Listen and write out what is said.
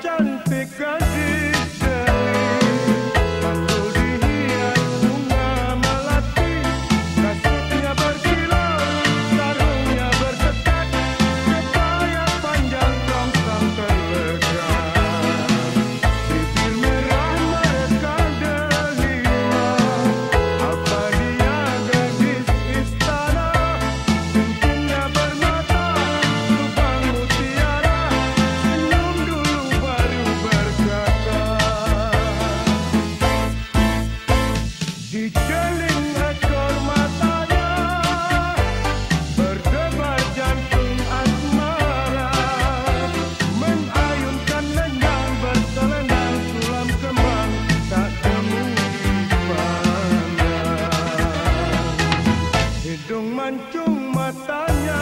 Johnny. hidung mancung matanya